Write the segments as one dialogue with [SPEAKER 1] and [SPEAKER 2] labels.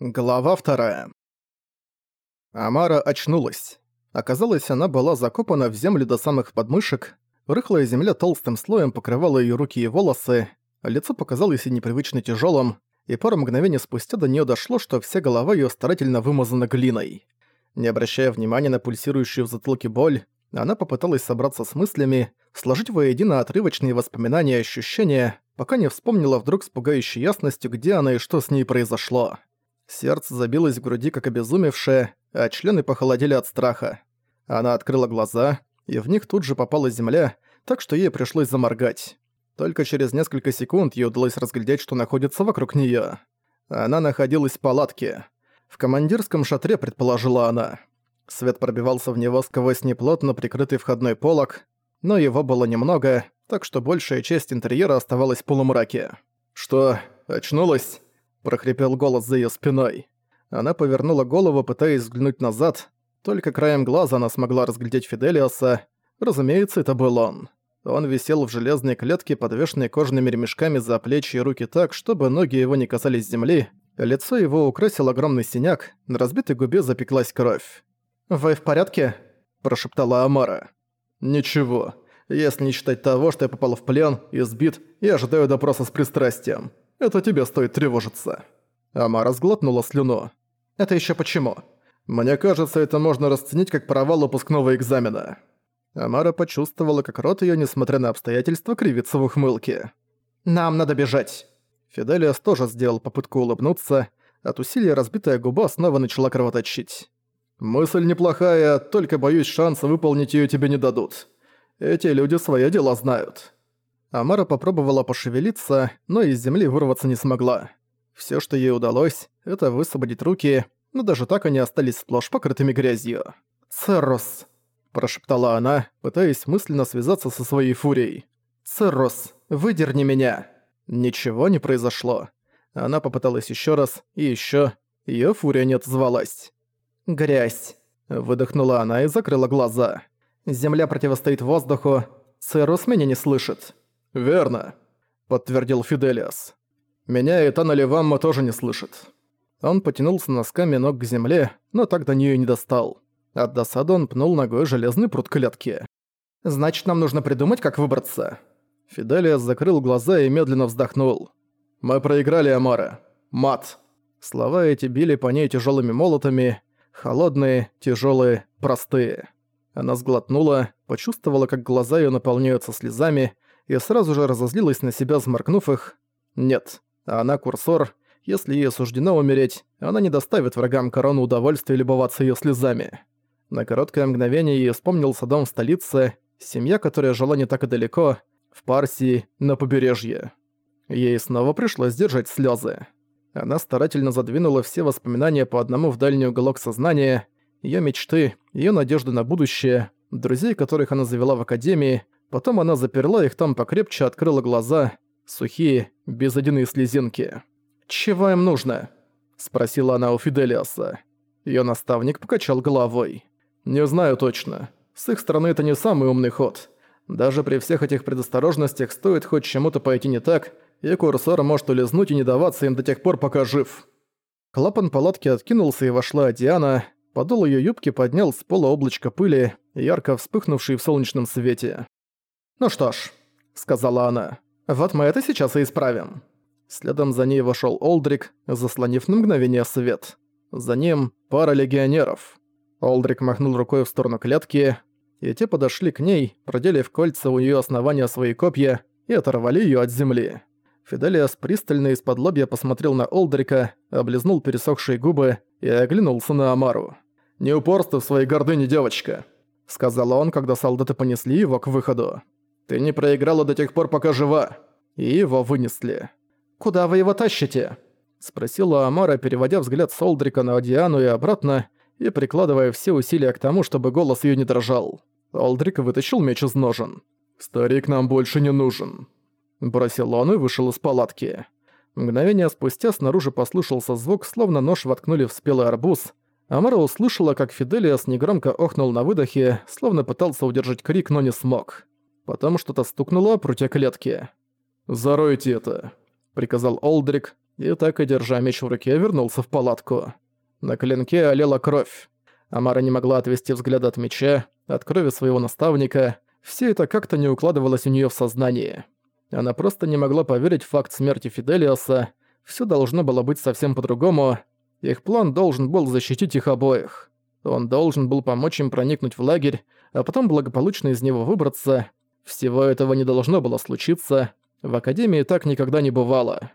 [SPEAKER 1] Глава вторая. Амара очнулась. Оказалось, она была закопана в землю до самых подмышек, рыхлая земля толстым слоем покрывала ее руки и волосы, лицо показалось ей непривычно тяжелым, и пару мгновений спустя до нее дошло, что вся голова ее старательно вымазана глиной. Не обращая внимания на пульсирующую в затылке боль, она попыталась собраться с мыслями, сложить воедино отрывочные воспоминания и ощущения, пока не вспомнила вдруг с пугающей ясностью, где она и что с ней произошло. Сердце забилось в груди, как обезумевшее, а члены похолодели от страха. Она открыла глаза, и в них тут же попала земля, так что ей пришлось заморгать. Только через несколько секунд ей удалось разглядеть, что находится вокруг неё. Она находилась в палатке. В командирском шатре, предположила она. Свет пробивался в него сквозь неплотно прикрытый входной полог, но его было немного, так что большая часть интерьера оставалась в полумраке. «Что, очнулась?» Прохрипел голос за её спиной. Она повернула голову, пытаясь взглянуть назад. Только краем глаза она смогла разглядеть Фиделиоса. Разумеется, это был он. Он висел в железной клетке, подвешенной кожаными ремешками за плечи и руки так, чтобы ноги его не касались земли. Лицо его украсил огромный синяк, на разбитой губе запеклась кровь. «Вы в порядке?» – прошептала Амара. «Ничего. Если не считать того, что я попал в плен, избит и ожидаю допроса с пристрастием. Это тебе стоит тревожиться». Амара сглотнула слюну. «Это еще почему?» «Мне кажется, это можно расценить как провал выпускного экзамена». Амара почувствовала, как рот её, несмотря на обстоятельства, кривится в ухмылке. «Нам надо бежать». Фиделиас тоже сделал попытку улыбнуться. От усилия разбитая губа снова начала кровоточить. «Мысль неплохая, только, боюсь, шанса выполнить её тебе не дадут. Эти люди свои дела знают». Амара попробовала пошевелиться, но из земли вырваться не смогла. Всё, что ей удалось, это высвободить руки, но даже так они остались сплошь покрытыми грязью. «Церрос», – прошептала она, пытаясь мысленно связаться со своей фурией. «Церрос, выдерни меня!» Ничего не произошло. Она попыталась ещё раз и ещё. Её фурия не отозвалась. «Грязь», – выдохнула она и закрыла глаза. «Земля противостоит воздуху. Церрос меня не слышит». «Верно», — подтвердил Фиделиас. «Меня и Тана Левамма тоже не слышит». Он потянулся носками ног к земле, но так до неё не достал. От досады он пнул ногой железный пруд клетки. «Значит, нам нужно придумать, как выбраться». Фиделиас закрыл глаза и медленно вздохнул. «Мы проиграли, Амара. Мат». Слова эти били по ней тяжелыми молотами. Холодные, тяжелые, простые. Она сглотнула, почувствовала, как глаза ее наполняются слезами, и сразу же разозлилась на себя, сморкнув их. Нет, она курсор. Если ей суждено умереть, она не доставит врагам корону удовольствия любоваться ее слезами. На короткое мгновение ей вспомнился дом в столице, семья, которая жила не так и далеко, в Парсии, на побережье. Ей снова пришлось держать слезы. Она старательно задвинула все воспоминания по одному в дальний уголок сознания, ее мечты, ее надежды на будущее, друзей, которых она завела в академии, Потом она заперла их там покрепче, открыла глаза, сухие, без единой слезинки. «Чего им нужно?» – спросила она у Фиделиаса. Её наставник покачал головой. «Не знаю точно. С их стороны это не самый умный ход. Даже при всех этих предосторожностях стоит хоть чему-то пойти не так, и курсор может улизнуть и не даваться им до тех пор, пока жив». Клапан палатки откинулся и вошла Диана. Подол её юбки поднял с пола облачко пыли, ярко вспыхнувшей в солнечном свете. «Ну что ж», — сказала она, — «вот мы это сейчас и исправим». Следом за ней вошёл Олдрик, заслонив на мгновение свет. За ним пара легионеров. Олдрик махнул рукой в сторону клетки, и те подошли к ней, продели кольца у её основания свои копья и оторвали её от земли. Фиделиас пристально из-под лобья посмотрел на Олдрика, облизнул пересохшие губы и оглянулся на Амару. «Не упорствуй в своей гордыне, девочка», — сказал он, когда солдаты понесли его к выходу. Ты не проиграла до тех пор, пока жива. И его вынесли. Куда вы его тащите? Спросила Амара, переводя взгляд с Олдрика на Диану и обратно, и прикладывая все усилия к тому, чтобы голос ее не дрожал. Олдрик вытащил меч из ножен. «Старик нам больше не нужен», – бросил он и вышел из палатки. Мгновение спустя снаружи послышался звук, словно нож воткнули в спелый арбуз. Амара услышала, как Фиделиас негромко охнул на выдохе, словно пытался удержать крик, но не смог. Потом что-то стукнуло о прутья клетки. «Заройте это», — приказал Олдрик, и так и держа меч в руке вернулся в палатку. На клинке олела кровь. Амара не могла отвести взгляд от меча, от крови своего наставника. Все это как-то не укладывалось у нее в сознании. Она просто не могла поверить в факт смерти Фиделиоса. Все должно было быть совсем по-другому. Их план должен был защитить их обоих. Он должен был помочь им проникнуть в лагерь, а потом благополучно из него выбраться. Всего этого не должно было случиться. В Академии так никогда не бывало.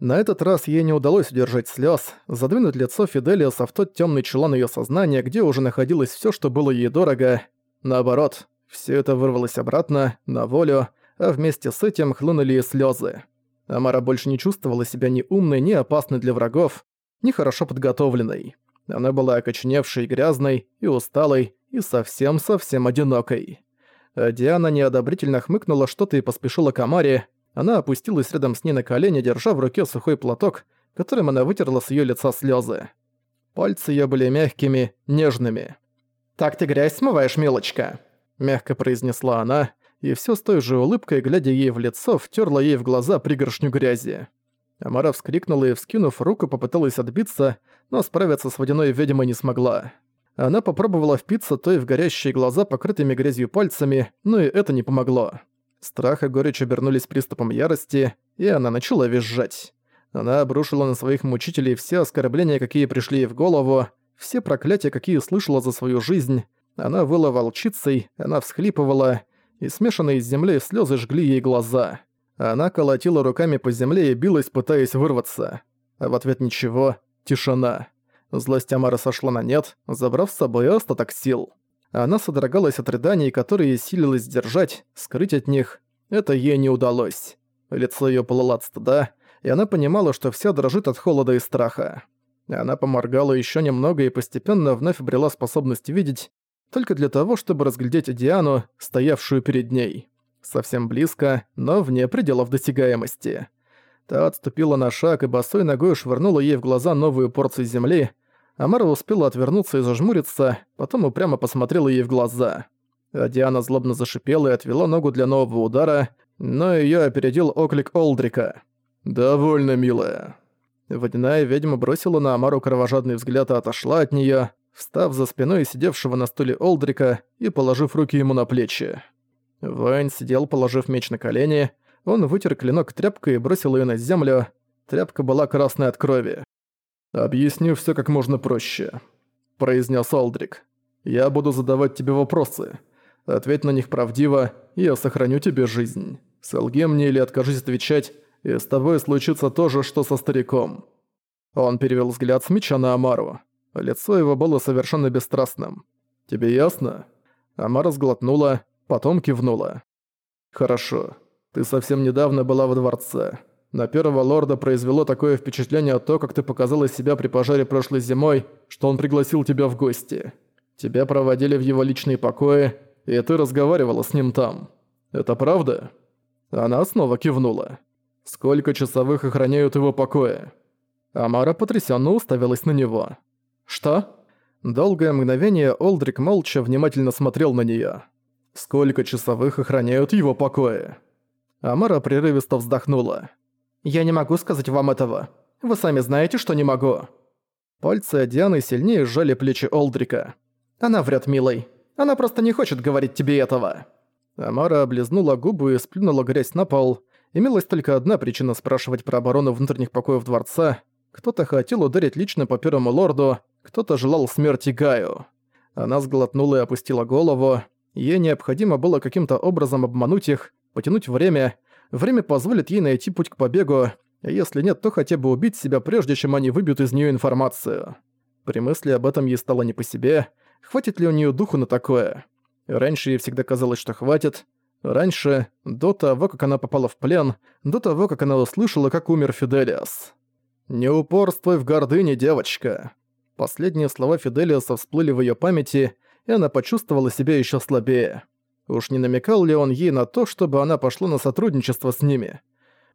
[SPEAKER 1] На этот раз ей не удалось удержать слез, задвинуть лицо Фиделиоса в тот темный чулан ее сознания, где уже находилось все, что было ей дорого. Наоборот, все это вырвалось обратно, на волю, а вместе с этим хлынули и слезы. Амара больше не чувствовала себя ни умной, ни опасной для врагов, ни хорошо подготовленной. Она была окоченевшей, грязной и усталой, и совсем-совсем одинокой. А Диана неодобрительно хмыкнула что-то и поспешила к Амаре, она опустилась рядом с ней на колени, держа в руке сухой платок, которым она вытерла с её лица слёзы. Пальцы её были мягкими, нежными. «Так ты грязь смываешь, милочка», — мягко произнесла она, и всё с той же улыбкой, глядя ей в лицо, втёрла ей в глаза пригоршню грязи. Амара вскрикнула и, вскинув руку, попыталась отбиться, но справиться с водяной ведьмой не смогла. Она попробовала впиться той в горящие глаза покрытыми грязью пальцами, но и это не помогло. Страх и горечь обернулись приступом ярости, и она начала визжать. Она обрушила на своих мучителей все оскорбления, какие пришли ей в голову, все проклятия, какие слышала за свою жизнь. Она выла волчицей, она всхлипывала, и смешанные с землей слезы жгли ей глаза. Она колотила руками по земле и билась, пытаясь вырваться. А в ответ ничего, тишина. Злость Амара сошла на нет, забрав с собой остаток сил. Она содрогалась от рыданий, которые силилась сдержать, скрыть от них. Это ей не удалось. Лицо её пылало от стыда, и она понимала, что вся дрожит от холода и страха. Она поморгала ещё немного и постепенно вновь обрела способность видеть, только для того, чтобы разглядеть Диану, стоявшую перед ней. Совсем близко, но вне пределов досягаемости. Та отступила на шаг и босой ногой швырнула ей в глаза новую порцию земли, Амара успела отвернуться и зажмуриться, потом упрямо посмотрела ей в глаза. А Диана злобно зашипела и отвела ногу для нового удара, но её опередил оклик Олдрика. «Довольно, милая». Водяная ведьма бросила на Амару кровожадный взгляд и отошла от неё, встав за спиной сидевшего на стуле Олдрика и положив руки ему на плечи. Вайн сидел, положив меч на колени, он вытер клинок тряпкой и бросил её на землю. Тряпка была красной от крови. «Объясню все как можно проще», – произнес Алдрик. «Я буду задавать тебе вопросы. Ответь на них правдиво, и я сохраню тебе жизнь. Солги мне или откажись отвечать, и с тобой случится то же, что со стариком». Он перевел взгляд с меча на Амару. Лицо его было совершенно бесстрастным. «Тебе ясно?» Амара сглотнула, потом кивнула. «Хорошо. Ты совсем недавно была во дворце. На первого лорда произвело такое впечатление то, как ты показала себя при пожаре прошлой зимой, что он пригласил тебя в гости. Тебя проводили в его личные покои, и ты разговаривала с ним там. Это правда?» Она снова кивнула. «Сколько часовых охраняют его покои?» Амара потрясенно уставилась на него. «Что?» Долгое мгновение Олдрик молча внимательно смотрел на нее. «Сколько часовых охраняют его покои?» Амара прерывисто вздохнула. «Я не могу сказать вам этого. Вы сами знаете, что не могу». Пальцы Дианы сильнее сжали плечи Олдрика. «Она врет, милый. Она просто не хочет говорить тебе этого». Амара облизнула губы и сплюнула грязь на пол. Имелась только одна причина спрашивать про оборону внутренних покоев дворца. Кто-то хотел ударить лично по первому лорду, кто-то желал смерти Гаю. Она сглотнула и опустила голову. Ей необходимо было каким-то образом обмануть их, потянуть время, Время позволит ей найти путь к побегу, а если нет, то хотя бы убить себя, прежде чем они выбьют из нее информацию. При мысли об этом ей стало не по себе. Хватит ли у нее духу на такое? Раньше ей всегда казалось, что хватит. Раньше, до того, как она попала в плен, до того, как она услышала, как умер Фиделиас. «Не упорствуй в гордыне, девочка!» Последние слова Фиделиаса всплыли в ее памяти, и она почувствовала себя еще слабее. Уж не намекал ли он ей на то, чтобы она пошла на сотрудничество с ними?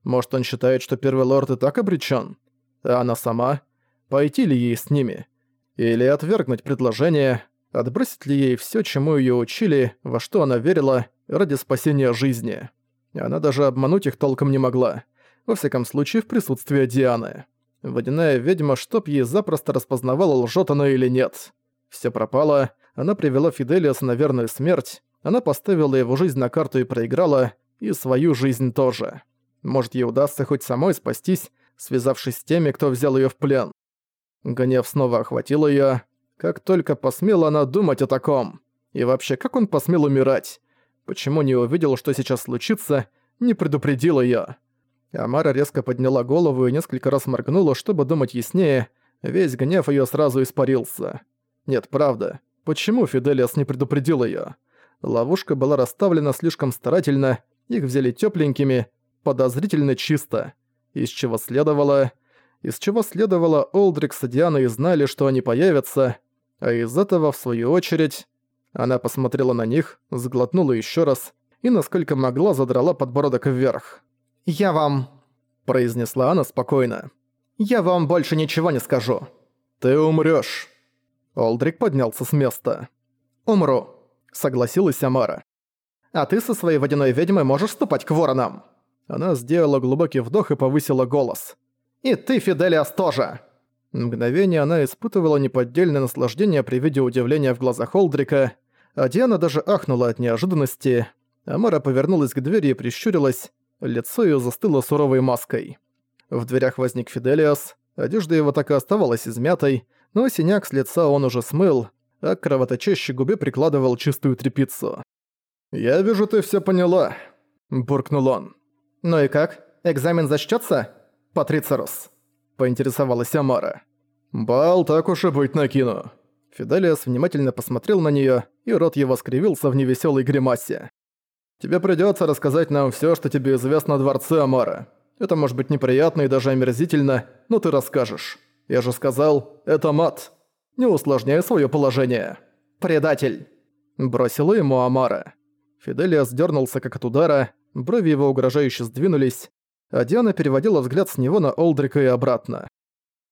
[SPEAKER 1] Может, он считает, что Первый Лорд и так обречен? А она сама? Пойти ли ей с ними? Или отвергнуть предложение? Отбросить ли ей все, чему ее учили, во что она верила, ради спасения жизни? Она даже обмануть их толком не могла. Во всяком случае, в присутствии Дианы. Водяная ведьма, чтоб ей запросто распознавала, лжет она или нет. Все пропало, она привела Фиделиаса на верную смерть, она поставила его жизнь на карту и проиграла, и свою жизнь тоже. Может, ей удастся хоть самой спастись, связавшись с теми, кто взял ее в плен. Гнев снова охватил ее. Как только посмела она думать о таком. И вообще, как он посмел умирать? Почему не увидел, что сейчас случится, не предупредил ее? Амара резко подняла голову и несколько раз моргнула, чтобы думать яснее. Весь гнев ее сразу испарился. Нет, правда. Почему Фиделиас не предупредил ее? Ловушка была расставлена слишком старательно, их взяли тепленькими, подозрительно чисто. Из чего следовало... Из чего следовало, Олдрикс и Диана и знали, что они появятся, а из этого, в свою очередь... Она посмотрела на них, сглотнула еще раз и, насколько могла, задрала подбородок вверх. «Я вам...» – произнесла она спокойно. «Я вам больше ничего не скажу». «Ты умрёшь». Олдрик поднялся с места. «Умру», – согласилась Амара. «А ты со своей водяной ведьмой можешь ступать к воронам». Она сделала глубокий вдох и повысила голос. «И ты, Фиделиас, тоже!» Мгновение она испытывала неподдельное наслаждение при виде удивления в глазах Олдрика, а Диана даже ахнула от неожиданности. Амара повернулась к двери и прищурилась, лицо её застыло суровой маской. В дверях возник Фиделиас, одежда его так и оставалась измятой, но синяк с лица он уже смыл, а к кровоточащей губе прикладывал чистую тряпицу. «Я вижу, ты всё поняла», — буркнул он. «Ну и как? Экзамен зачтётся, Патрицерус?» — поинтересовалась Амара. «Бал так уж и быть накину». Фиделиас внимательно посмотрел на неё, и рот его скривился в невесёлой гримасе. «Тебе придётся рассказать нам всё, что тебе известно о дворце Амара. Это может быть неприятно и даже омерзительно, но ты расскажешь. Я же сказал, это мат. Не усложняй своё положение». «Предатель!» – бросила ему Амара. Фиделиас дернулся как от удара, брови его угрожающе сдвинулись, а Диана переводила взгляд с него на Олдрика и обратно.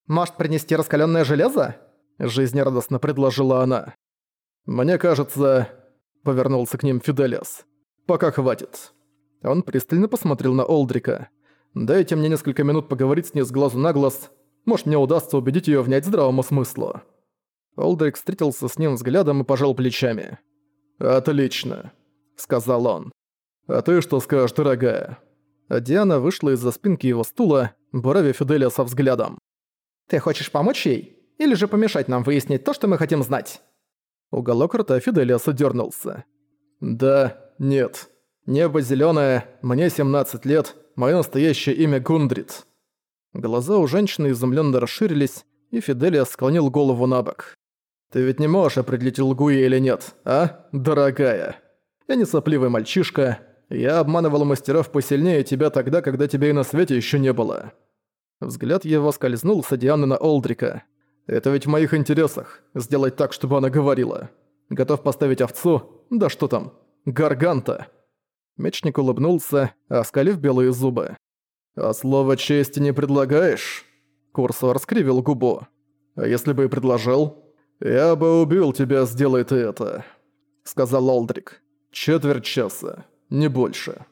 [SPEAKER 1] «Может, принести раскалённое железо?» – жизнерадостно предложила она. «Мне кажется...» – повернулся к ним Фиделиас. «Пока хватит». Он пристально посмотрел на Олдрика. «Дайте мне несколько минут поговорить с ней с глазу на глаз. Может, мне удастся убедить её внять здравому смыслу». Олдрик встретился с ним взглядом и пожал плечами. «Отлично», — сказал он. «А ты что скажешь, дорогая?» А Диана вышла из-за спинки его стула, буравя Фиделия со взглядом. «Ты хочешь помочь ей? Или же помешать нам выяснить то, что мы хотим знать?» Уголок рта Фиделиаса дернулся. «Да, нет. Небо зеленое, мне 17 лет, мое настоящее имя Гундрид». Глаза у женщины изумленно расширились, и Фиделиас склонил голову на бок. «Ты ведь не можешь определить, лгу или нет, а, дорогая?» Я не сопливый мальчишка. Я обманывал мастеров посильнее тебя тогда, когда тебя и на свете еще не было». Взгляд его скользнул с Дианы на Олдрика. «Это ведь в моих интересах, сделать так, чтобы она говорила. Готов поставить овцу? Да что там? Гарганта!» Мечник улыбнулся, оскалив белые зубы. «А слово чести не предлагаешь?» Курсор скривил губу. «А если бы и предложил?» «Я бы убил тебя, сделай ты это», — сказал Олдрик. Четверть часа, не больше.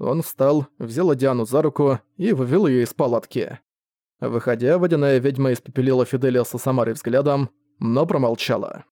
[SPEAKER 1] Он встал, взял Диану за руку и вывел ее из палатки. Выходя, водяная ведьма испепелила Фиделиаса Самарой взглядом, но промолчала.